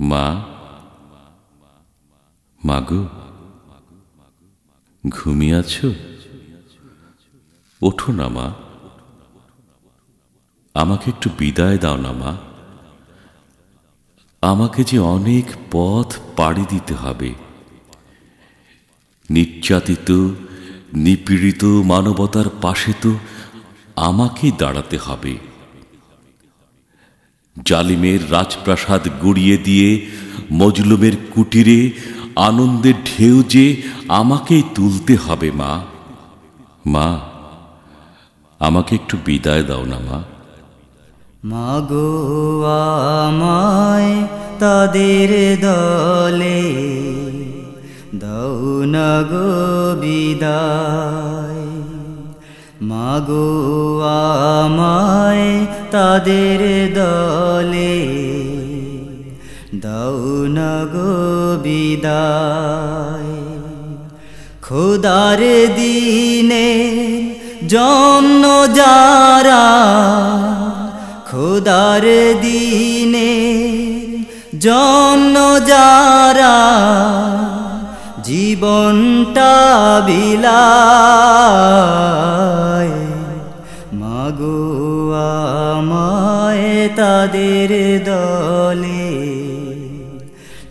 মা, মাগো, ঘুমিয়ে আছো? ওঠো না মা, আমাকে একটু বিদায় দাও না মা। আমাকে যে অনেক পথ পাড়ি দিতে হবে। নির্যাতিত, নিপীড়িত মানবতার পাশে তো আমাকেই দাঁড়াতে হবে। জালিমের রাজপ্রাসাদ গড়িয়ে দিয়ে, মজলুমের কুটিরে, আনন্দের ঢেউ যে আমাকেই তুলতে হবে, মা। মা, আমাকে একটু বিদায় দাও না, মা। মাগো আমায় তাদের দলে দাও না গো বিদায়। মাগো আমায় তাদের দলে। না বিদায়। খোদার দিনে জন্য যারা, খোদার দিনে জন্য যারা, জীবনটা বিলায়। মাগো আমায় তাদের দলে।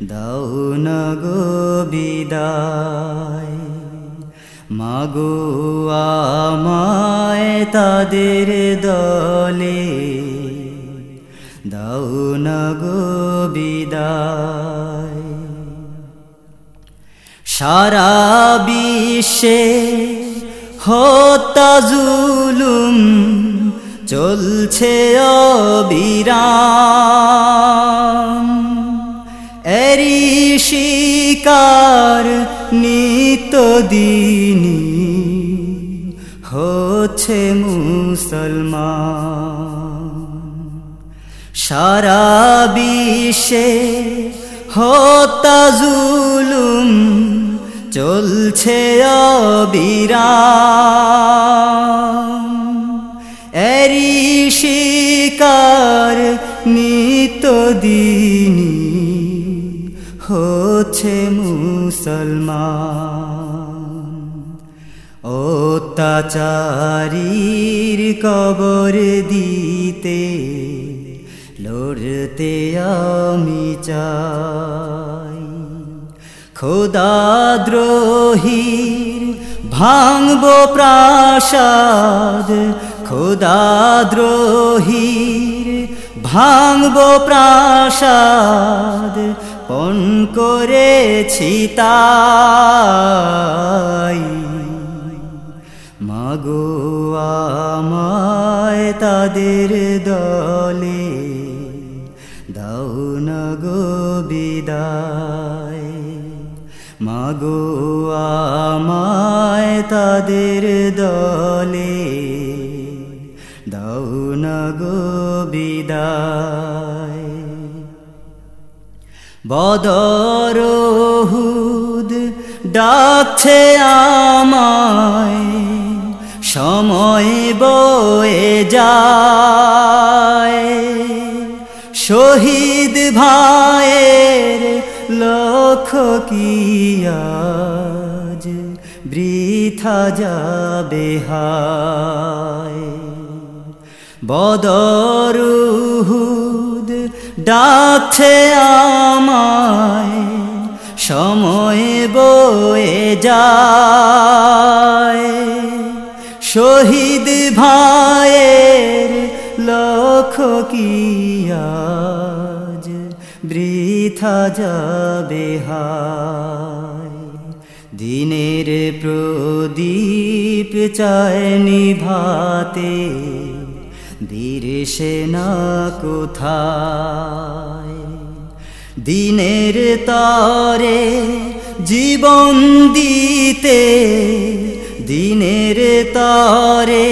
দাও না বিদায়। মাগো আমায় তাদের দলে। দাও না বিদায়। সারা বিশ্বে হত্যা, জুলুম চলছে অবিরাম। এরি শিকার নিতদিনী হচ্ছে মুসলমান। সারা বিশ্বে জুলুম চলছে অবিরাম। এরি শিকার নিতদিনী হচ্ছে মুসলমান। অত্যাচারীর কবর দিতে লড়তে আমি চাই। খোদাদ্রোহীর ভাঙব প্রাসাদ খোদাদ্রোহীর ভাঙব প্রাসাদ, পণ করেছি তাই। মাগো আমায় তাদের দলে দাও না গো বিদায়। মাগো আমায় তাদের দলে দাও না গো বিদায়। বদরহুদ ডাকছে আমায়, সময় বয়ে যায়। শহীদ ভাইয়ের লক্ষ কি আজ বৃথা যাবে হায়। বদরুহুদ ডাকছে আমায়, সময় বয়ে যায়। শহীদ ভাইয়ের লক্ষ কি আজ বৃথা যাবে দিনের প্রদীপ চায় নিভাতে বীর সেনা কোথায়? দিনের তরে জীবন দিতে, দিনের তরে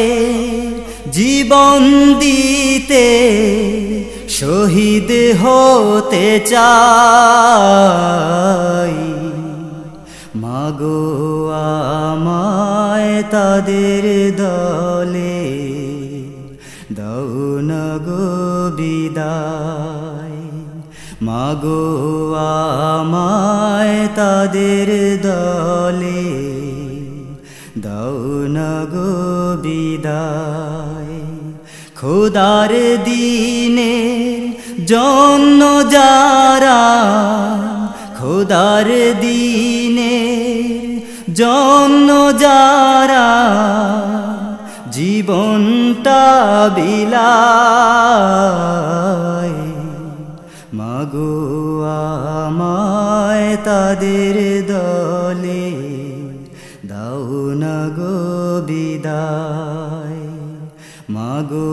জীবন দিতে শহীদ হতে চাই। মাগো আমায় তাদের দলে গো বিদায়। মাগো আমায় তাদের দলে দাও না গো বিদায়। খোদার দিনে জন্য যারা খোদার দিনে জন্য যারা জীবনটা বিলায় মাগো আমায় তাদের দলে দাও না গো বিদায়। মাগো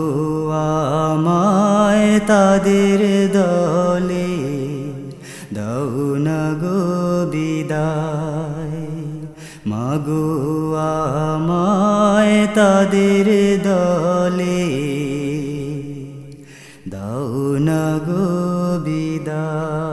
আমায় তাদের দলে দাও না গো বিদায়। মাগো আমায় তাদের দলে। দাও না গো বিদায়।